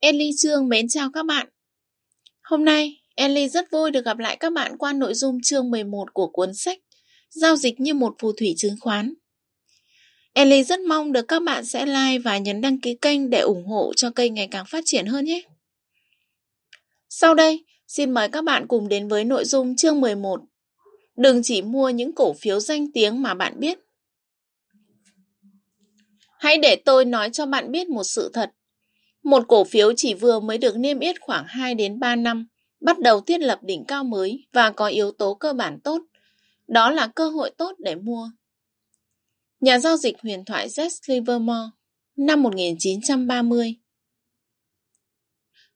Ellie Trương mến chào các bạn. Hôm nay, Ellie rất vui được gặp lại các bạn qua nội dung chương 11 của cuốn sách Giao dịch như một phù thủy chứng khoán. Ellie rất mong được các bạn sẽ like và nhấn đăng ký kênh để ủng hộ cho kênh ngày càng phát triển hơn nhé. Sau đây, xin mời các bạn cùng đến với nội dung chương 11. Đừng chỉ mua những cổ phiếu danh tiếng mà bạn biết. Hãy để tôi nói cho bạn biết một sự thật. Một cổ phiếu chỉ vừa mới được niêm yết khoảng 2 đến 3 năm, bắt đầu thiết lập đỉnh cao mới và có yếu tố cơ bản tốt. Đó là cơ hội tốt để mua. Nhà giao dịch huyền thoại Jess Livermore, năm 1930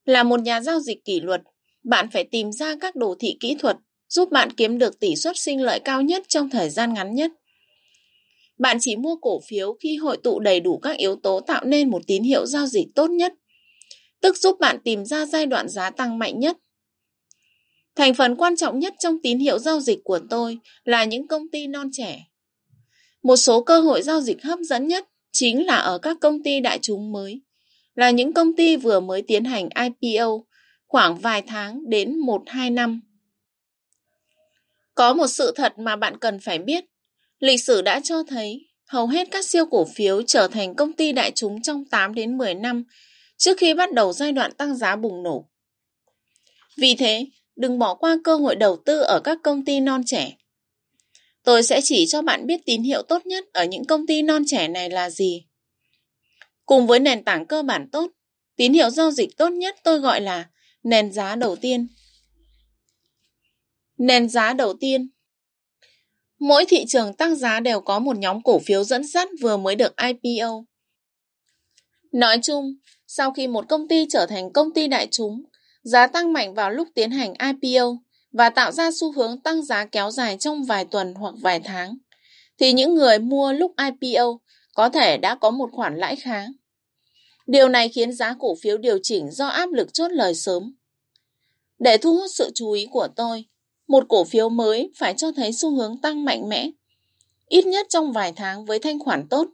Là một nhà giao dịch kỷ luật, bạn phải tìm ra các đồ thị kỹ thuật giúp bạn kiếm được tỷ suất sinh lợi cao nhất trong thời gian ngắn nhất. Bạn chỉ mua cổ phiếu khi hội tụ đầy đủ các yếu tố tạo nên một tín hiệu giao dịch tốt nhất, tức giúp bạn tìm ra giai đoạn giá tăng mạnh nhất. Thành phần quan trọng nhất trong tín hiệu giao dịch của tôi là những công ty non trẻ. Một số cơ hội giao dịch hấp dẫn nhất chính là ở các công ty đại chúng mới, là những công ty vừa mới tiến hành IPO khoảng vài tháng đến 1-2 năm. Có một sự thật mà bạn cần phải biết Lịch sử đã cho thấy hầu hết các siêu cổ phiếu trở thành công ty đại chúng trong 8 đến 10 năm trước khi bắt đầu giai đoạn tăng giá bùng nổ. Vì thế, đừng bỏ qua cơ hội đầu tư ở các công ty non trẻ. Tôi sẽ chỉ cho bạn biết tín hiệu tốt nhất ở những công ty non trẻ này là gì. Cùng với nền tảng cơ bản tốt, tín hiệu giao dịch tốt nhất tôi gọi là nền giá đầu tiên. Nền giá đầu tiên Mỗi thị trường tăng giá đều có một nhóm cổ phiếu dẫn dắt vừa mới được IPO. Nói chung, sau khi một công ty trở thành công ty đại chúng, giá tăng mạnh vào lúc tiến hành IPO và tạo ra xu hướng tăng giá kéo dài trong vài tuần hoặc vài tháng, thì những người mua lúc IPO có thể đã có một khoản lãi khá. Điều này khiến giá cổ phiếu điều chỉnh do áp lực chốt lời sớm. Để thu hút sự chú ý của tôi, một cổ phiếu mới phải cho thấy xu hướng tăng mạnh mẽ, ít nhất trong vài tháng với thanh khoản tốt.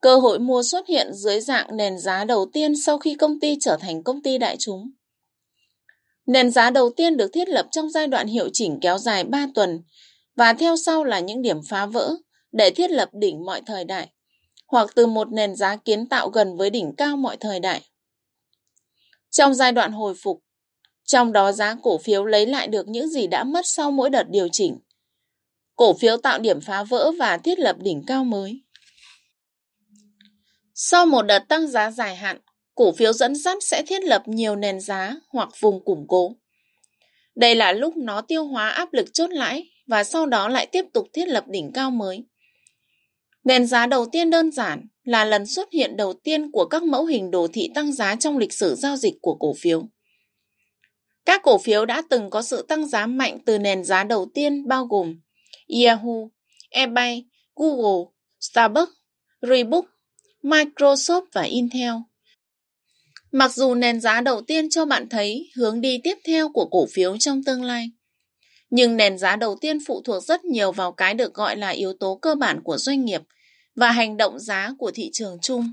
Cơ hội mua xuất hiện dưới dạng nền giá đầu tiên sau khi công ty trở thành công ty đại chúng. Nền giá đầu tiên được thiết lập trong giai đoạn hiệu chỉnh kéo dài 3 tuần và theo sau là những điểm phá vỡ để thiết lập đỉnh mọi thời đại, hoặc từ một nền giá kiến tạo gần với đỉnh cao mọi thời đại. Trong giai đoạn hồi phục, trong đó giá cổ phiếu lấy lại được những gì đã mất sau mỗi đợt điều chỉnh. Cổ phiếu tạo điểm phá vỡ và thiết lập đỉnh cao mới. Sau một đợt tăng giá dài hạn, cổ phiếu dẫn dắt sẽ thiết lập nhiều nền giá hoặc vùng củng cố. Đây là lúc nó tiêu hóa áp lực chốt lãi và sau đó lại tiếp tục thiết lập đỉnh cao mới. Nền giá đầu tiên đơn giản là lần xuất hiện đầu tiên của các mẫu hình đồ thị tăng giá trong lịch sử giao dịch của cổ phiếu. Các cổ phiếu đã từng có sự tăng giá mạnh từ nền giá đầu tiên bao gồm Yahoo, eBay, Google, Starbucks, Reebok, Microsoft và Intel. Mặc dù nền giá đầu tiên cho bạn thấy hướng đi tiếp theo của cổ phiếu trong tương lai, nhưng nền giá đầu tiên phụ thuộc rất nhiều vào cái được gọi là yếu tố cơ bản của doanh nghiệp và hành động giá của thị trường chung.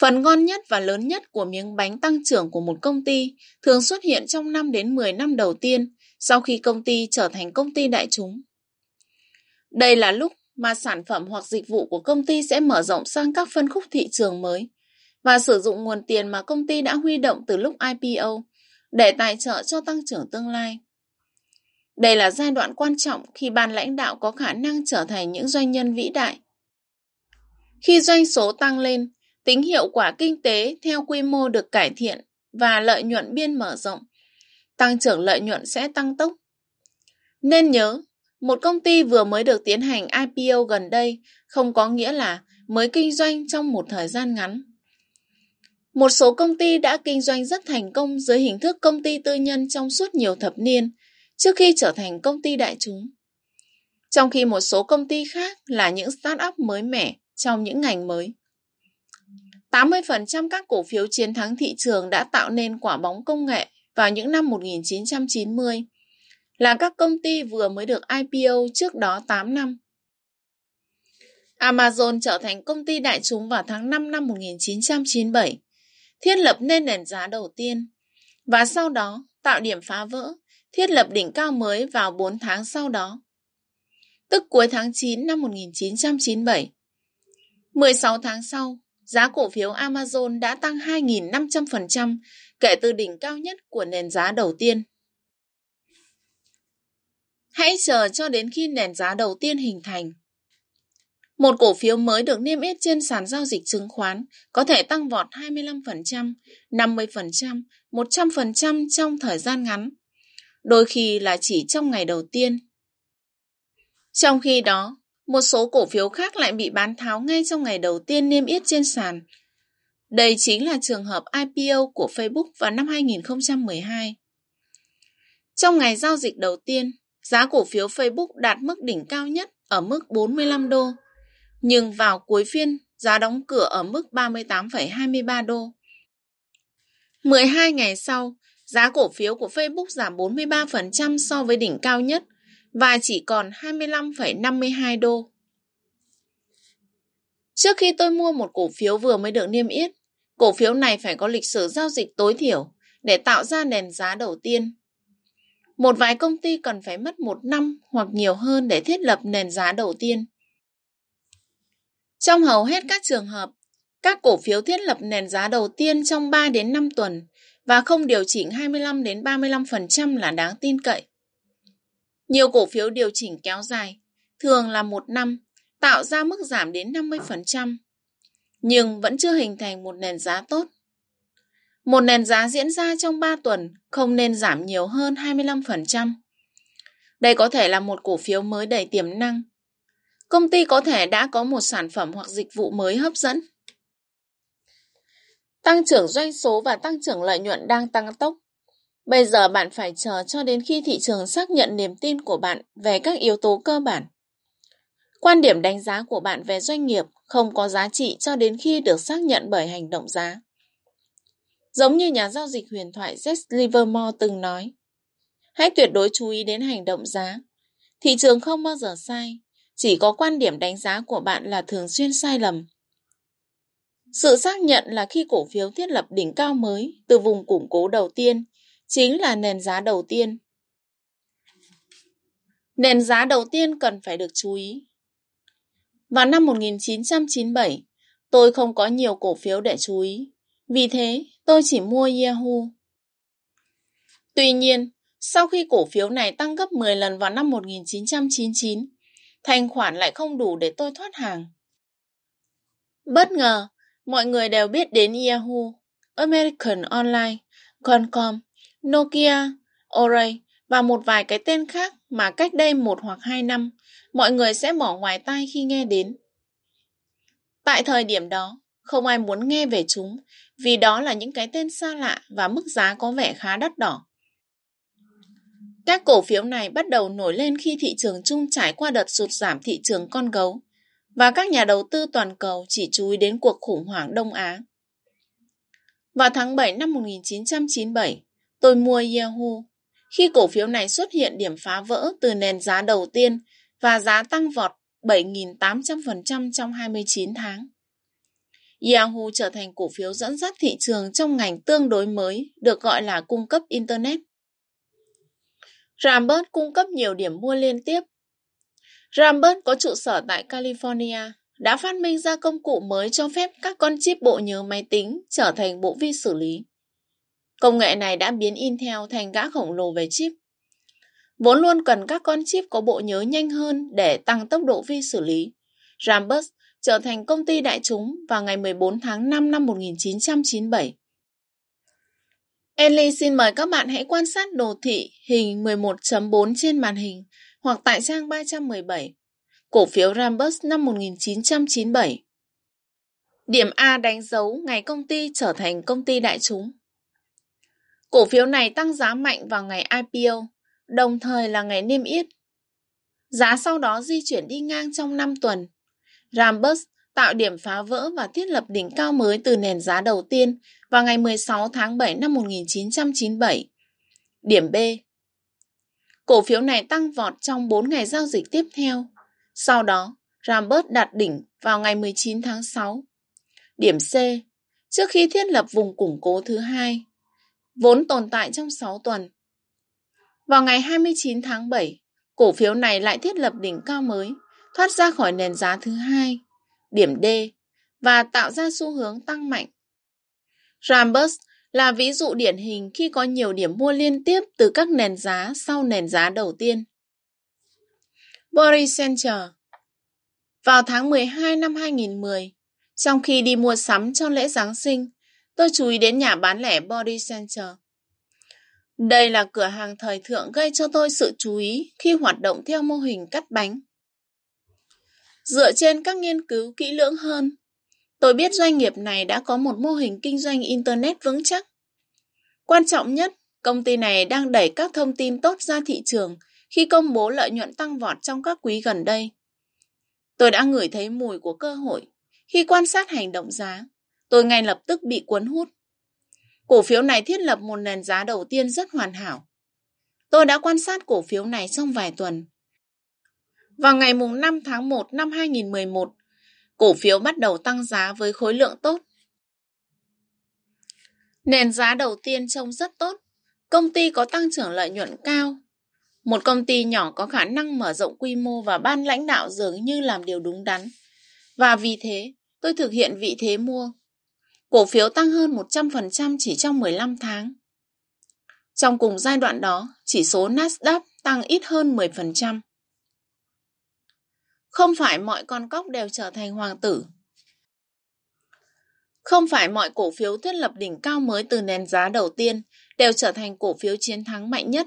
Phần ngon nhất và lớn nhất của miếng bánh tăng trưởng của một công ty thường xuất hiện trong 5 đến 10 năm đầu tiên sau khi công ty trở thành công ty đại chúng. Đây là lúc mà sản phẩm hoặc dịch vụ của công ty sẽ mở rộng sang các phân khúc thị trường mới và sử dụng nguồn tiền mà công ty đã huy động từ lúc IPO để tài trợ cho tăng trưởng tương lai. Đây là giai đoạn quan trọng khi ban lãnh đạo có khả năng trở thành những doanh nhân vĩ đại. Khi doanh số tăng lên, tính hiệu quả kinh tế theo quy mô được cải thiện và lợi nhuận biên mở rộng, tăng trưởng lợi nhuận sẽ tăng tốc. Nên nhớ, một công ty vừa mới được tiến hành IPO gần đây không có nghĩa là mới kinh doanh trong một thời gian ngắn. Một số công ty đã kinh doanh rất thành công dưới hình thức công ty tư nhân trong suốt nhiều thập niên trước khi trở thành công ty đại chúng. Trong khi một số công ty khác là những start-up mới mẻ trong những ngành mới. 80% các cổ phiếu chiến thắng thị trường đã tạo nên quả bóng công nghệ vào những năm 1990, là các công ty vừa mới được IPO trước đó 8 năm. Amazon trở thành công ty đại chúng vào tháng 5 năm 1997. thiết lập nên nền giá đầu tiên và sau đó tạo điểm phá vỡ, thiết lập đỉnh cao mới vào 4 tháng sau đó, tức cuối tháng 9 năm 1997. 16 tháng sau, giá cổ phiếu Amazon đã tăng 2.500% kể từ đỉnh cao nhất của nền giá đầu tiên. Hãy chờ cho đến khi nền giá đầu tiên hình thành. Một cổ phiếu mới được niêm yết trên sàn giao dịch chứng khoán có thể tăng vọt 25%, 50%, 100% trong thời gian ngắn, đôi khi là chỉ trong ngày đầu tiên. Trong khi đó, một số cổ phiếu khác lại bị bán tháo ngay trong ngày đầu tiên niêm yết trên sàn. Đây chính là trường hợp IPO của Facebook vào năm 2012. Trong ngày giao dịch đầu tiên, giá cổ phiếu Facebook đạt mức đỉnh cao nhất ở mức 45 đô, nhưng vào cuối phiên, giá đóng cửa ở mức 38,23 đô. 12 ngày sau, giá cổ phiếu của Facebook giảm 43% so với đỉnh cao nhất và chỉ còn 25,52 đô. Trước khi tôi mua một cổ phiếu vừa mới được niêm yết, cổ phiếu này phải có lịch sử giao dịch tối thiểu để tạo ra nền giá đầu tiên. Một vài công ty cần phải mất một năm hoặc nhiều hơn để thiết lập nền giá đầu tiên. Trong hầu hết các trường hợp, các cổ phiếu thiết lập nền giá đầu tiên trong 3 đến 5 tuần và không điều chỉnh 25 đến 35% là đáng tin cậy. Nhiều cổ phiếu điều chỉnh kéo dài, thường là một năm, tạo ra mức giảm đến 50%, nhưng vẫn chưa hình thành một nền giá tốt. Một nền giá diễn ra trong 3 tuần không nên giảm nhiều hơn 25%. Đây có thể là một cổ phiếu mới đầy tiềm năng. Công ty có thể đã có một sản phẩm hoặc dịch vụ mới hấp dẫn. Tăng trưởng doanh số và tăng trưởng lợi nhuận đang tăng tốc. Bây giờ bạn phải chờ cho đến khi thị trường xác nhận niềm tin của bạn về các yếu tố cơ bản. Quan điểm đánh giá của bạn về doanh nghiệp không có giá trị cho đến khi được xác nhận bởi hành động giá. Giống như nhà giao dịch huyền thoại Jess Livermore từng nói, hãy tuyệt đối chú ý đến hành động giá. Thị trường không bao giờ sai, chỉ có quan điểm đánh giá của bạn là thường xuyên sai lầm. Sự xác nhận là khi cổ phiếu thiết lập đỉnh cao mới từ vùng củng cố đầu tiên chính là nền giá đầu tiên. Nền giá đầu tiên cần phải được chú ý. Vào năm 1997, tôi không có nhiều cổ phiếu để chú ý. Vì thế, tôi chỉ mua Yahoo. Tuy nhiên, sau khi cổ phiếu này tăng gấp 10 lần vào năm 1999, thanh khoản lại không đủ để tôi thoát hàng. Bất ngờ, mọi người đều biết đến Yahoo, American Online, Concom, Nokia, Oray và một vài cái tên khác mà cách đây một hoặc hai năm, mọi người sẽ bỏ ngoài tai khi nghe đến. Tại thời điểm đó, không ai muốn nghe về chúng vì đó là những cái tên xa lạ và mức giá có vẻ khá đắt đỏ. Các cổ phiếu này bắt đầu nổi lên khi thị trường chung trải qua đợt sụt giảm thị trường con gấu và các nhà đầu tư toàn cầu chỉ chú ý đến cuộc khủng hoảng Đông Á. Vào tháng 7 năm 1997, tôi mua Yahoo khi cổ phiếu này xuất hiện điểm phá vỡ từ nền giá đầu tiên và giá tăng vọt 7.800% trong 29 tháng. Yahoo trở thành cổ phiếu dẫn dắt thị trường trong ngành tương đối mới được gọi là cung cấp Internet. Rambert cung cấp nhiều điểm mua liên tiếp. Rambert có trụ sở tại California, đã phát minh ra công cụ mới cho phép các con chip bộ nhớ máy tính trở thành bộ vi xử lý. Công nghệ này đã biến Intel thành gã khổng lồ về chip. Vốn luôn cần các con chip có bộ nhớ nhanh hơn để tăng tốc độ vi xử lý. Rambus trở thành công ty đại chúng vào ngày 14 tháng 5 năm 1997. Ellie xin mời các bạn hãy quan sát đồ thị hình 11.4 trên màn hình hoặc tại trang 317. Cổ phiếu Rambus năm 1997. Điểm A đánh dấu ngày công ty trở thành công ty đại chúng. Cổ phiếu này tăng giá mạnh vào ngày IPO, đồng thời là ngày niêm yết. Giá sau đó di chuyển đi ngang trong 5 tuần. Rambus tạo điểm phá vỡ và thiết lập đỉnh cao mới từ nền giá đầu tiên vào ngày 16 tháng 7 năm 1997. Điểm B Cổ phiếu này tăng vọt trong 4 ngày giao dịch tiếp theo. Sau đó, Rambus đạt đỉnh vào ngày 19 tháng 6. Điểm C trước khi thiết lập vùng củng cố thứ hai, vốn tồn tại trong 6 tuần. Vào ngày 29 tháng 7, cổ phiếu này lại thiết lập đỉnh cao mới, thoát ra khỏi nền giá thứ hai, điểm D, và tạo ra xu hướng tăng mạnh. Rambus là ví dụ điển hình khi có nhiều điểm mua liên tiếp từ các nền giá sau nền giá đầu tiên. Boris Center Vào tháng 12 năm 2010, trong khi đi mua sắm cho lễ Giáng sinh, tôi chú ý đến nhà bán lẻ Body Center. Đây là cửa hàng thời thượng gây cho tôi sự chú ý khi hoạt động theo mô hình cắt bánh. Dựa trên các nghiên cứu kỹ lưỡng hơn, tôi biết doanh nghiệp này đã có một mô hình kinh doanh Internet vững chắc. Quan trọng nhất, công ty này đang đẩy các thông tin tốt ra thị trường khi công bố lợi nhuận tăng vọt trong các quý gần đây. Tôi đã ngửi thấy mùi của cơ hội. Khi quan sát hành động giá, tôi ngay lập tức bị cuốn hút. Cổ phiếu này thiết lập một nền giá đầu tiên rất hoàn hảo. Tôi đã quan sát cổ phiếu này trong vài tuần. Vào ngày 5 tháng 1 năm 2011, cổ phiếu bắt đầu tăng giá với khối lượng tốt. Nền giá đầu tiên trông rất tốt. Công ty có tăng trưởng lợi nhuận cao. Một công ty nhỏ có khả năng mở rộng quy mô và ban lãnh đạo dường như làm điều đúng đắn. Và vì thế, tôi thực hiện vị thế mua. Cổ phiếu tăng hơn 100% chỉ trong 15 tháng. Trong cùng giai đoạn đó, chỉ số Nasdaq tăng ít hơn 10%. Không phải mọi con cóc đều trở thành hoàng tử. Không phải mọi cổ phiếu thiết lập đỉnh cao mới từ nền giá đầu tiên đều trở thành cổ phiếu chiến thắng mạnh nhất.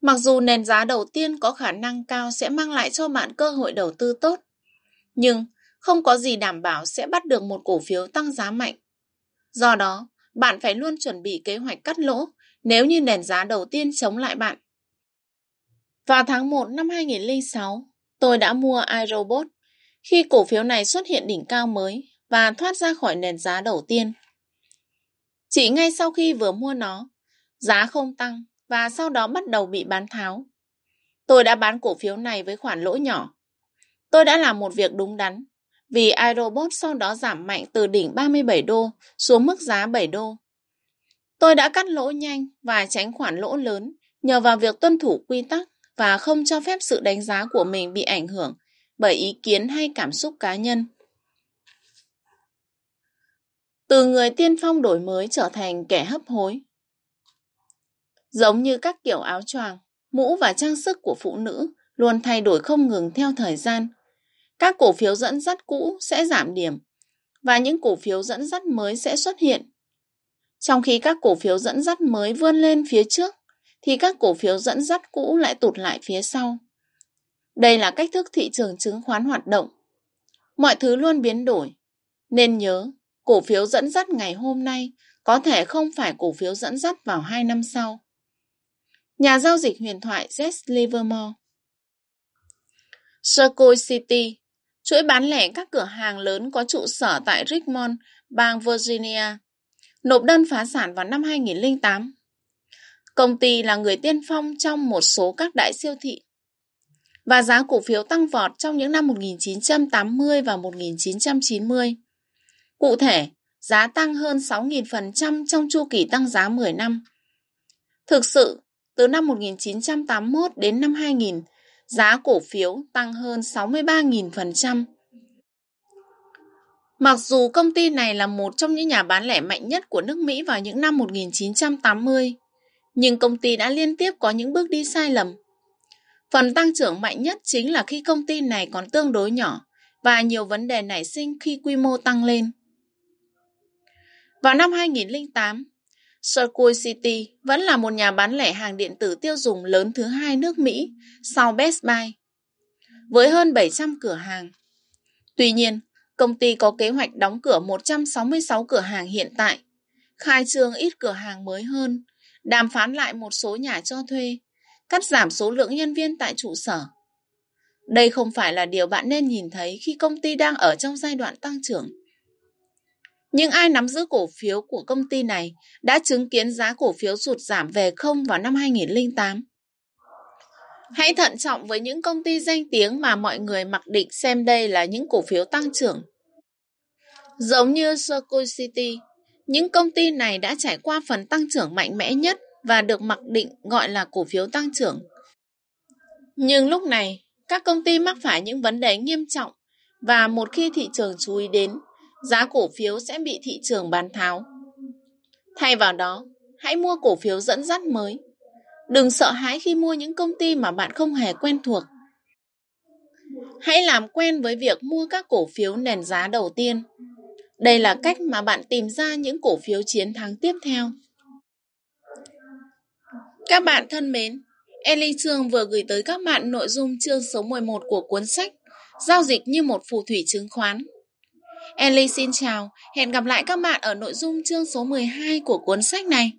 Mặc dù nền giá đầu tiên có khả năng cao sẽ mang lại cho bạn cơ hội đầu tư tốt, nhưng không có gì đảm bảo sẽ bắt được một cổ phiếu tăng giá mạnh. Do đó, bạn phải luôn chuẩn bị kế hoạch cắt lỗ nếu như nền giá đầu tiên chống lại bạn. Vào tháng 1 năm 2006, tôi đã mua iRobot khi cổ phiếu này xuất hiện đỉnh cao mới và thoát ra khỏi nền giá đầu tiên. Chỉ ngay sau khi vừa mua nó, giá không tăng và sau đó bắt đầu bị bán tháo. Tôi đã bán cổ phiếu này với khoản lỗ nhỏ. Tôi đã làm một việc đúng đắn vì iRobot sau đó giảm mạnh từ đỉnh 37 đô xuống mức giá 7 đô. Tôi đã cắt lỗ nhanh và tránh khoản lỗ lớn nhờ vào việc tuân thủ quy tắc và không cho phép sự đánh giá của mình bị ảnh hưởng bởi ý kiến hay cảm xúc cá nhân. Từ người tiên phong đổi mới trở thành kẻ hấp hối. Giống như các kiểu áo choàng, mũ và trang sức của phụ nữ luôn thay đổi không ngừng theo thời gian, các cổ phiếu dẫn dắt cũ sẽ giảm điểm và những cổ phiếu dẫn dắt mới sẽ xuất hiện. Trong khi các cổ phiếu dẫn dắt mới vươn lên phía trước, thì các cổ phiếu dẫn dắt cũ lại tụt lại phía sau. Đây là cách thức thị trường chứng khoán hoạt động. Mọi thứ luôn biến đổi. Nên nhớ, cổ phiếu dẫn dắt ngày hôm nay có thể không phải cổ phiếu dẫn dắt vào 2 năm sau. Nhà giao dịch huyền thoại Jess Livermore Circle City chuỗi bán lẻ các cửa hàng lớn có trụ sở tại Richmond, bang Virginia, nộp đơn phá sản vào năm 2008. Công ty là người tiên phong trong một số các đại siêu thị. Và giá cổ phiếu tăng vọt trong những năm 1980 và 1990. Cụ thể, giá tăng hơn 6.000% trong chu kỳ tăng giá 10 năm. Thực sự, từ năm 1981 đến năm 2000, giá cổ phiếu tăng hơn 63.000%. Mặc dù công ty này là một trong những nhà bán lẻ mạnh nhất của nước Mỹ vào những năm 1980, nhưng công ty đã liên tiếp có những bước đi sai lầm. Phần tăng trưởng mạnh nhất chính là khi công ty này còn tương đối nhỏ và nhiều vấn đề nảy sinh khi quy mô tăng lên. Vào năm 2008, Circuit City vẫn là một nhà bán lẻ hàng điện tử tiêu dùng lớn thứ hai nước Mỹ sau Best Buy, với hơn 700 cửa hàng. Tuy nhiên, công ty có kế hoạch đóng cửa 166 cửa hàng hiện tại, khai trương ít cửa hàng mới hơn, đàm phán lại một số nhà cho thuê, cắt giảm số lượng nhân viên tại trụ sở. Đây không phải là điều bạn nên nhìn thấy khi công ty đang ở trong giai đoạn tăng trưởng. Nhưng ai nắm giữ cổ phiếu của công ty này đã chứng kiến giá cổ phiếu sụt giảm về không vào năm 2008. Hãy thận trọng với những công ty danh tiếng mà mọi người mặc định xem đây là những cổ phiếu tăng trưởng. Giống như Circle City, những công ty này đã trải qua phần tăng trưởng mạnh mẽ nhất và được mặc định gọi là cổ phiếu tăng trưởng. Nhưng lúc này, các công ty mắc phải những vấn đề nghiêm trọng và một khi thị trường chú ý đến, giá cổ phiếu sẽ bị thị trường bán tháo. Thay vào đó, hãy mua cổ phiếu dẫn dắt mới. Đừng sợ hãi khi mua những công ty mà bạn không hề quen thuộc. Hãy làm quen với việc mua các cổ phiếu nền giá đầu tiên. Đây là cách mà bạn tìm ra những cổ phiếu chiến thắng tiếp theo. Các bạn thân mến, Ellie Trương vừa gửi tới các bạn nội dung chương số 11 của cuốn sách Giao dịch như một phù thủy chứng khoán. Ellie xin chào, hẹn gặp lại các bạn ở nội dung chương số 12 của cuốn sách này.